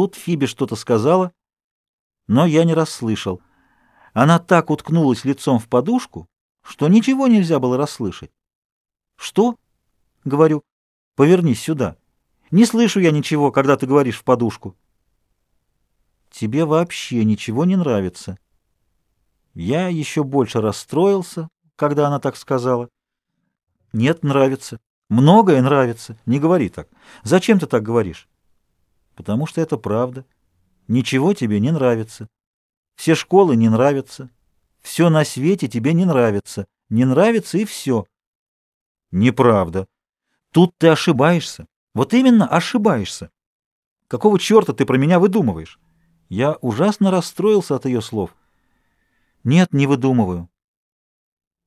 Тут Фиби что-то сказала, но я не расслышал. Она так уткнулась лицом в подушку, что ничего нельзя было расслышать. «Что?» — говорю. «Повернись сюда. Не слышу я ничего, когда ты говоришь в подушку». «Тебе вообще ничего не нравится». Я еще больше расстроился, когда она так сказала. «Нет, нравится. Многое нравится. Не говори так. Зачем ты так говоришь?» «Потому что это правда. Ничего тебе не нравится. Все школы не нравятся. Все на свете тебе не нравится. Не нравится и все». «Неправда. Тут ты ошибаешься. Вот именно ошибаешься. Какого черта ты про меня выдумываешь?» Я ужасно расстроился от ее слов. «Нет, не выдумываю.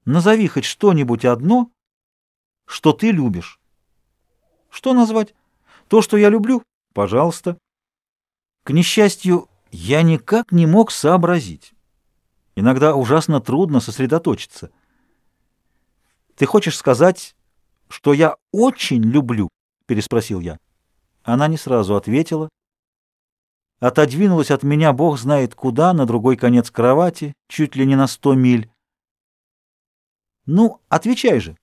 Назови хоть что-нибудь одно, что ты любишь. Что назвать? То, что я люблю? Пожалуйста. К несчастью, я никак не мог сообразить. Иногда ужасно трудно сосредоточиться. Ты хочешь сказать, что я очень люблю? Переспросил я. Она не сразу ответила. Отодвинулась от меня бог знает куда, на другой конец кровати, чуть ли не на сто миль. Ну, отвечай же.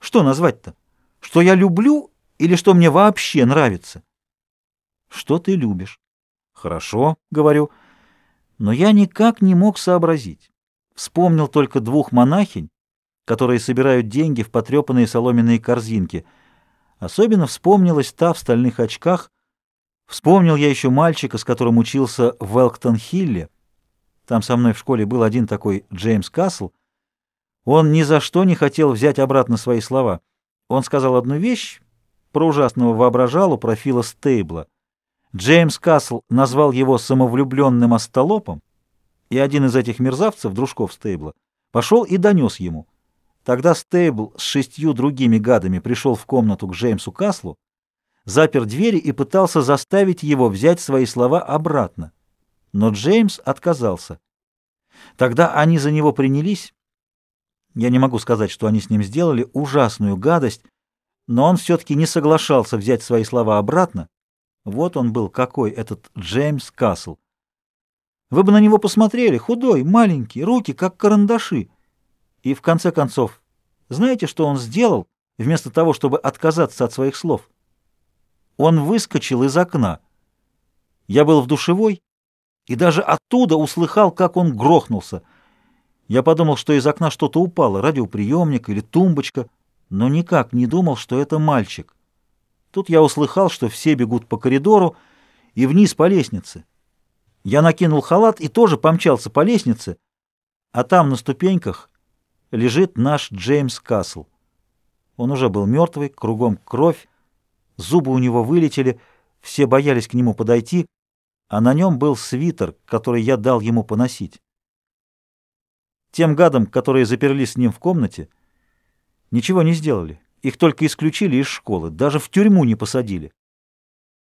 Что назвать-то? Что я люблю или что мне вообще нравится? Что ты любишь? Хорошо, говорю. Но я никак не мог сообразить. Вспомнил только двух монахинь, которые собирают деньги в потрепанные соломенные корзинки. Особенно вспомнилась та в стальных очках. Вспомнил я еще мальчика, с которым учился в Велктон-Хилле. Там со мной в школе был один такой Джеймс Касл, он ни за что не хотел взять обратно свои слова. Он сказал одну вещь про ужасного воображалу, про Фила Стейбла. Джеймс Касл назвал его самовлюбленным остолопом, и один из этих мерзавцев, дружков Стейбла, пошел и донес ему. Тогда Стейбл с шестью другими гадами пришел в комнату к Джеймсу Каслу, запер двери и пытался заставить его взять свои слова обратно. Но Джеймс отказался. Тогда они за него принялись, я не могу сказать, что они с ним сделали ужасную гадость, но он все-таки не соглашался взять свои слова обратно. Вот он был какой, этот Джеймс Касл. Вы бы на него посмотрели, худой, маленький, руки как карандаши. И в конце концов, знаете, что он сделал, вместо того, чтобы отказаться от своих слов? Он выскочил из окна. Я был в душевой и даже оттуда услыхал, как он грохнулся — я подумал, что из окна что-то упало, радиоприемник или тумбочка, но никак не думал, что это мальчик. Тут я услыхал, что все бегут по коридору и вниз по лестнице. Я накинул халат и тоже помчался по лестнице, а там на ступеньках лежит наш Джеймс Касл. Он уже был мертвый, кругом кровь, зубы у него вылетели, все боялись к нему подойти, а на нем был свитер, который я дал ему поносить. Тем гадам, которые заперлись с ним в комнате, ничего не сделали. Их только исключили из школы, даже в тюрьму не посадили.